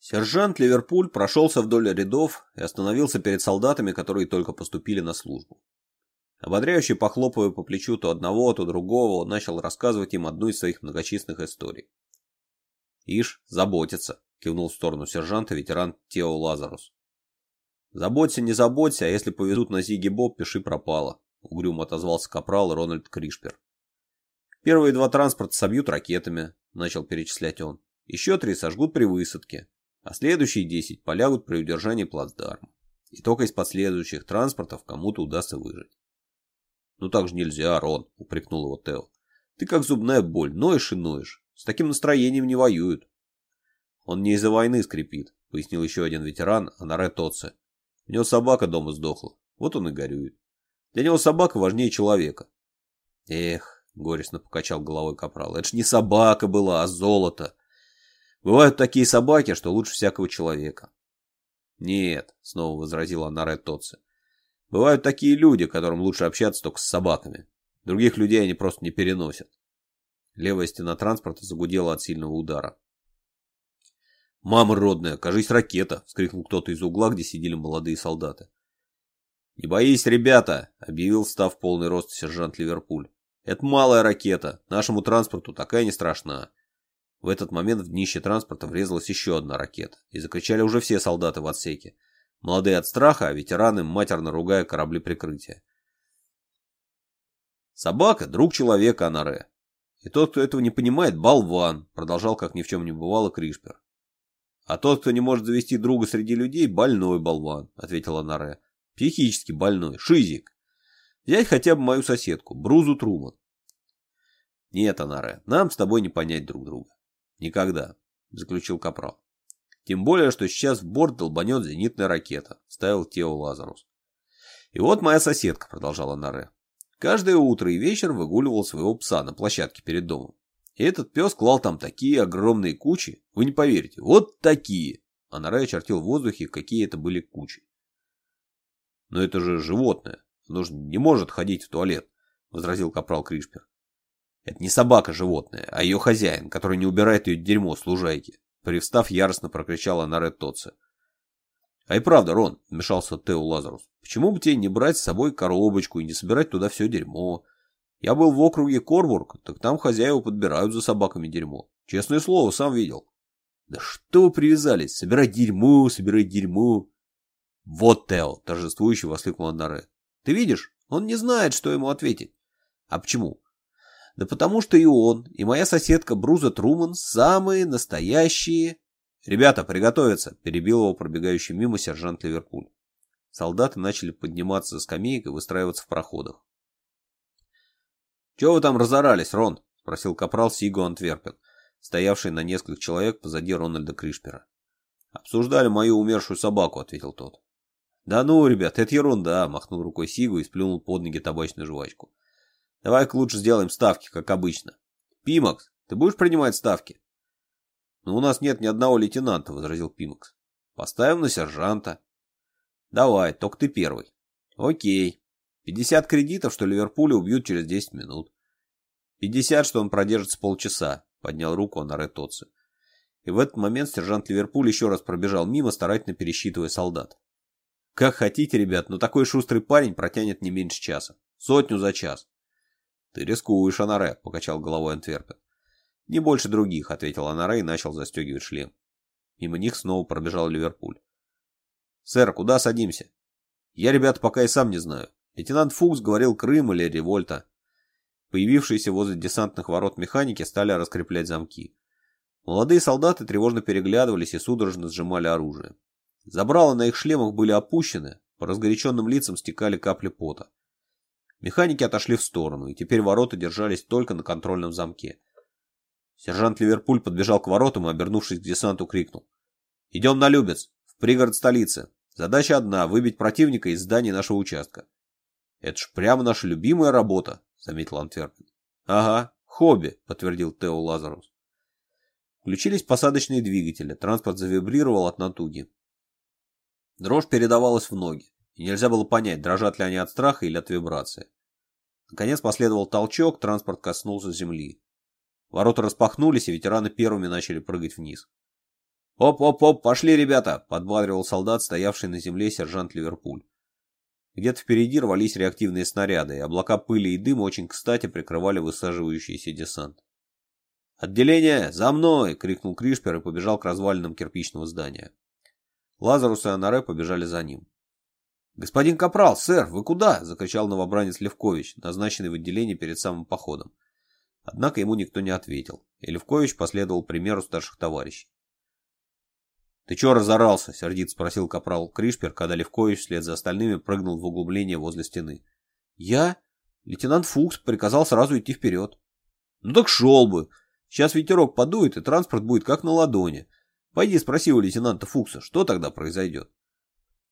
Сержант Ливерпуль прошелся вдоль рядов и остановился перед солдатами, которые только поступили на службу. Ободряюще похлопывая по плечу то одного, то другого, он начал рассказывать им одну из своих многочисленных историй. «Ишь, заботится», — кивнул в сторону сержанта ветеран Тео Лазарус. «Заботься, не заботься, а если повезут на Зиги Боб, пиши пропало», — угрюмо отозвался капрал Рональд Кришпер. «Первые два транспорта собьют ракетами», — начал перечислять он. «Еще три сожгут при высадке, а следующие 10 полягут при удержании плацдарма. И только из последующих транспортов кому-то удастся выжить. «Ну так же нельзя, Рон», — упрекнул его Тео. «Ты как зубная боль, ноешь и ноешь. С таким настроением не воюют». «Он не из-за войны скрипит», — пояснил еще один ветеран, Анаре Тоце. «У него собака дома сдохла, вот он и горюет. Для него собака важнее человека». «Эх», — горестно покачал головой капрал, — «это ж не собака была, а золото. Бывают такие собаки, что лучше всякого человека. Нет, снова возразила Нарет Тотце. Бывают такие люди, которым лучше общаться только с собаками. Других людей они просто не переносят. Левая стена транспорта загудела от сильного удара. «Мама родная, кажись, ракета!» — вскрикнул кто-то из угла, где сидели молодые солдаты. «Не боись, ребята!» — объявил, став полный рост сержант Ливерпуль. «Это малая ракета. Нашему транспорту такая не страшна. В этот момент в днище транспорта врезалась еще одна ракета, и закричали уже все солдаты в отсеке. Молодые от страха, а ветераны, матерно ругая корабли прикрытия. «Собака — друг человека, Анаре. И тот, кто этого не понимает, болван», — продолжал, как ни в чем не бывало, Кришпер. «А тот, кто не может завести друга среди людей, больной болван», — ответила Анаре. «Психически больной, шизик. Взять хотя бы мою соседку, Брузу Труман». «Нет, Анаре, нам с тобой не понять друг друга. Никогда, заключил Капрал. Тем более, что сейчас в борт долбанет зенитная ракета, ставил Тео Лазарус. И вот моя соседка, продолжала Наре. Каждое утро и вечер выгуливал своего пса на площадке перед домом. И этот пес клал там такие огромные кучи, вы не поверите, вот такие. А Наре очертил в воздухе, какие это были кучи. Но это же животное, оно же не может ходить в туалет, возразил капрал Кришпер. Это не собака животное, а ее хозяин, который не убирает ее дерьмо с лужайки. Привстав, яростно прокричала на Ред Тотце. «А и правда, Рон», — вмешался Тео Лазарус, — «почему бы тебе не брать с собой коробочку и не собирать туда все дерьмо? Я был в округе Корбург, так там хозяева подбирают за собаками дерьмо. Честное слово, сам видел». «Да что вы привязались? собирать дерьмо, собирать дерьмо!» «Вот Тео!» — торжествующе воскликнул Аннаре. «Ты видишь? Он не знает, что ему ответить. А почему? Да потому что и он, и моя соседка Бруза Труман самые настоящие... «Ребята, приготовиться!» — перебил его пробегающий мимо сержант Ливерпуль. Солдаты начали подниматься со скамеек и выстраиваться в проходах. «Чего вы там разорались, Рон?» — спросил капрал Сигу Антверпен, стоявший на нескольких человек позади Рональда Кришпера. «Обсуждали мою умершую собаку», — ответил тот. «Да ну, ребят, это ерунда», — махнул рукой Сигу и сплюнул под ноги табачную жвачку. Давай-ка лучше сделаем ставки, как обычно. Пимакс, ты будешь принимать ставки? Но у нас нет ни одного лейтенанта, возразил Пимакс. Поставим на сержанта. Давай, только ты первый. Окей. 50 кредитов, что Ливерпуля убьют через 10 минут. 50, что он продержится полчаса, поднял руку на Тоци. И в этот момент сержант Ливерпуль еще раз пробежал мимо, старательно пересчитывая солдат. Как хотите, ребят, но такой шустрый парень протянет не меньше часа. Сотню за час. «Ты рискуешь, Анаре», — покачал головой Антверпен. «Не больше других», — ответил Анаре и начал застегивать шлем. Мимо них снова пробежал Ливерпуль. «Сэр, куда садимся?» «Я, ребят, пока и сам не знаю. Лейтенант Фукс говорил Крым или револьта». Появившиеся возле десантных ворот механики стали раскреплять замки. Молодые солдаты тревожно переглядывались и судорожно сжимали оружие. Забрала на их шлемах были опущены, по разгоряченным лицам стекали капли пота. Механики отошли в сторону, и теперь ворота держались только на контрольном замке. Сержант Ливерпуль подбежал к воротам и, обернувшись к десанту, крикнул. «Идем на Любец, в пригород столицы. Задача одна — выбить противника из здания нашего участка». «Это ж прямо наша любимая работа», — заметил Антверпен. «Ага, хобби», — подтвердил Тео Лазарус. Включились посадочные двигатели, транспорт завибрировал от натуги. Дрожь передавалась в ноги и нельзя было понять, дрожат ли они от страха или от вибрации. Наконец последовал толчок, транспорт коснулся земли. Ворота распахнулись, и ветераны первыми начали прыгать вниз. «Оп-оп-оп, пошли, ребята!» – подбадривал солдат, стоявший на земле сержант Ливерпуль. Где-то впереди рвались реактивные снаряды, и облака пыли и дыма очень кстати прикрывали высаживающийся десант. «Отделение, за мной!» – крикнул Кришпер и побежал к развалинам кирпичного здания. Лазарус и Анаре побежали за ним. «Господин Капрал, сэр, вы куда?» – закричал новобранец Левкович, назначенный в отделении перед самым походом. Однако ему никто не ответил, и Левкович последовал примеру старших товарищей. «Ты чё разорался?» – сердит спросил Капрал Кришпер, когда Левкович вслед за остальными прыгнул в углубление возле стены. «Я?» Лейтенант Фукс приказал сразу идти вперед. «Ну так шел бы. Сейчас ветерок подует, и транспорт будет как на ладони. Пойди спроси у лейтенанта Фукса, что тогда произойдет?»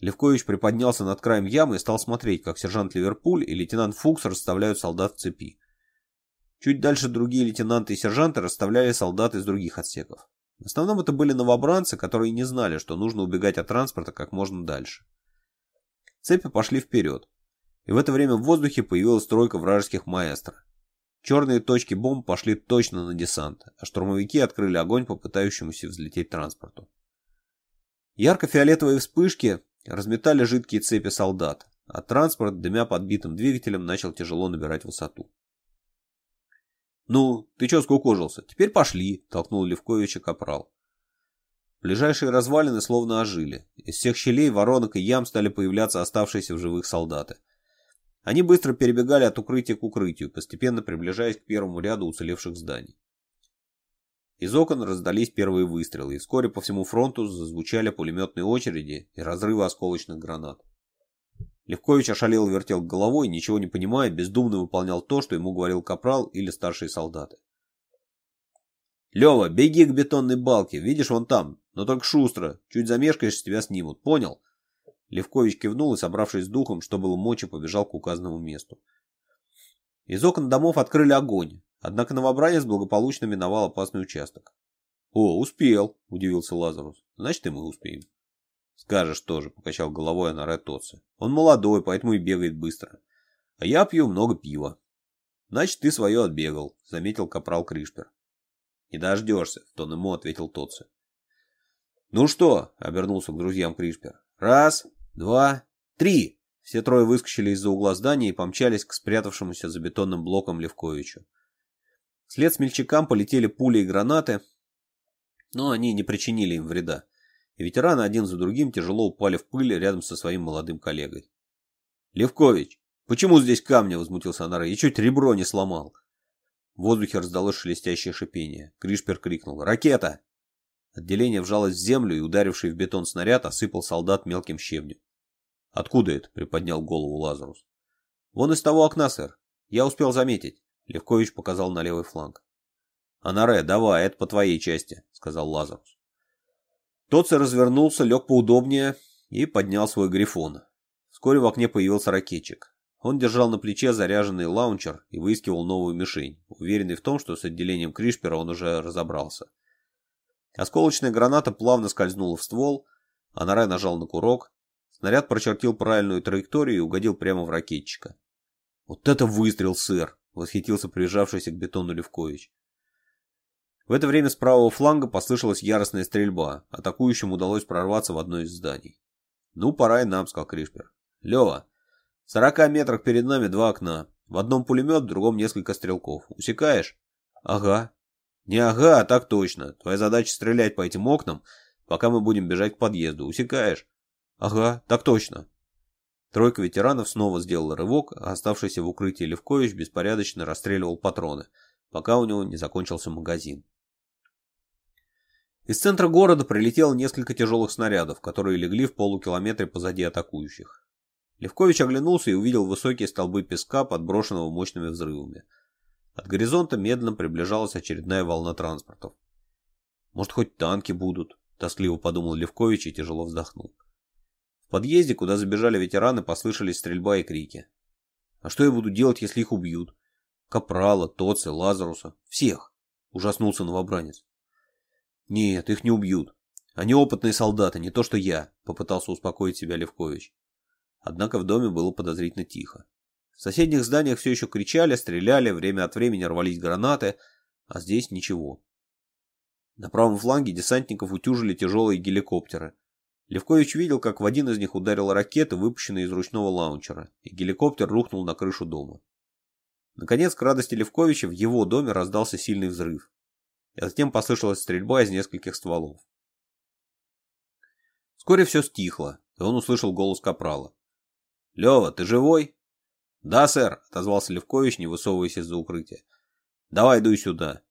Левкович приподнялся над краем ямы и стал смотреть, как сержант Ливерпуль и лейтенант Фукс расставляют солдат в цепи. Чуть дальше другие лейтенанты и сержанты расставляли солдат из других отсеков. В основном это были новобранцы, которые не знали, что нужно убегать от транспорта как можно дальше. Цепи пошли вперед, и в это время в воздухе появилась тройка вражеских маэстро. Черные точки бомб пошли точно на десант, а штурмовики открыли огонь по пытающемуся взлететь транспорту. Ярко-фиолетовые вспышки разметали жидкие цепи солдат, а транспорт, дымя подбитым двигателем, начал тяжело набирать высоту. «Ну, ты чё скукожился? Теперь пошли!» – толкнул Левковича капрал. Ближайшие развалины словно ожили. Из всех щелей, воронок и ям стали появляться оставшиеся в живых солдаты. Они быстро перебегали от укрытия к укрытию, постепенно приближаясь к первому ряду уцелевших зданий. Из окон раздались первые выстрелы, и вскоре по всему фронту зазвучали пулеметные очереди и разрывы осколочных гранат. Левкович ошалел и вертел головой, ничего не понимая, бездумно выполнял то, что ему говорил капрал или старшие солдаты. «Лева, беги к бетонной балке, видишь, вон там, но только шустро, чуть замешкаешь, тебя снимут, понял?» Левкович кивнул и, собравшись с духом, что было мочи, побежал к указанному месту. Из окон домов открыли огонь. Однако новобранец благополучно миновал опасный участок. «О, успел!» – удивился Лазарус. «Значит, и мы успеем». «Скажешь тоже», – покачал головой Анаре Тотце. «Он молодой, поэтому и бегает быстро. А я пью много пива». «Значит, ты свое отбегал», – заметил капрал Кришпер. «Не дождешься», – в тон ему ответил Тотце. «Ну что?» – обернулся к друзьям Кришпер. «Раз, два, три!» Все трое выскочили из-за угла здания и помчались к спрятавшемуся за бетонным блоком Левковичу. Вслед смельчакам полетели пули и гранаты, но они не причинили им вреда, и ветераны один за другим тяжело упали в пыль рядом со своим молодым коллегой. «Левкович, почему здесь камни?» – возмутился Анарей. «Я чуть ребро не сломал». В воздухе раздалось шелестящее шипение. Кришпер крикнул «Ракета!». Отделение вжалось в землю, и ударивший в бетон снаряд осыпал солдат мелким щебнем. «Откуда это?» – приподнял голову Лазарус. «Вон из того окна, сэр. Я успел заметить. Левкович показал на левый фланг. «Анаре, давай, это по твоей части», — сказал Лазарус. Тотце развернулся, лег поудобнее и поднял свой грифон. Вскоре в окне появился ракетчик. Он держал на плече заряженный лаунчер и выискивал новую мишень, уверенный в том, что с отделением Кришпера он уже разобрался. Осколочная граната плавно скользнула в ствол, Анаре нажал на курок. Снаряд прочертил правильную траекторию и угодил прямо в ракетчика. «Вот это выстрел, сэр!» — восхитился прижавшийся к бетону Левкович. В это время с правого фланга послышалась яростная стрельба. Атакующим удалось прорваться в одно из зданий. «Ну, пора и нам», — сказал Кришпер. «Лева, в сорока метрах перед нами два окна. В одном пулемет, в другом несколько стрелков. Усекаешь?» «Ага». «Не ага, а так точно. Твоя задача стрелять по этим окнам, пока мы будем бежать к подъезду. Усекаешь?» «Ага, так точно». Тройка ветеранов снова сделала рывок, а оставшийся в укрытии Левкович беспорядочно расстреливал патроны, пока у него не закончился магазин. Из центра города прилетело несколько тяжелых снарядов, которые легли в полукилометре позади атакующих. Левкович оглянулся и увидел высокие столбы песка, подброшенного мощными взрывами. От горизонта медленно приближалась очередная волна транспортов. «Может, хоть танки будут?» – тоскливо подумал Левкович и тяжело вздохнул. В подъезде, куда забежали ветераны, послышались стрельба и крики. «А что я буду делать, если их убьют?» «Капрала, Тоца, Лазаруса. Всех!» — ужаснулся новобранец. «Нет, их не убьют. Они опытные солдаты, не то что я», — попытался успокоить себя Левкович. Однако в доме было подозрительно тихо. В соседних зданиях все еще кричали, стреляли, время от времени рвались гранаты, а здесь ничего. На правом фланге десантников утюжили тяжелые геликоптеры — Левкович видел, как в один из них ударила ракета, выпущенная из ручного лаунчера, и геликоптер рухнул на крышу дома. Наконец, к радости Левковича, в его доме раздался сильный взрыв, а затем послышалась стрельба из нескольких стволов. Вскоре все стихло, и он услышал голос капрала. «Лева, ты живой?» «Да, сэр», — отозвался Левкович, не высовываясь из-за укрытия. «Давай, иду сюда».